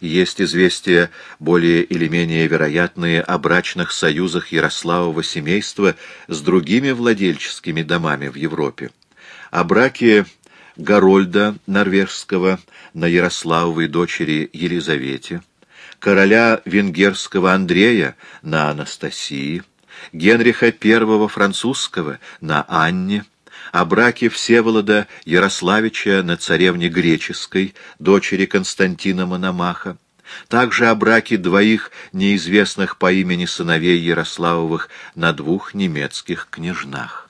Есть известия, более или менее вероятные, о брачных союзах Ярославова семейства с другими владельческими домами в Европе. О браке Гарольда Норвежского на Ярославовой дочери Елизавете, короля венгерского Андрея на Анастасии, Генриха I французского на Анне, о браке Всеволода Ярославича на царевне Греческой, дочери Константина Мономаха, также о браке двоих неизвестных по имени сыновей Ярославовых на двух немецких княжнах.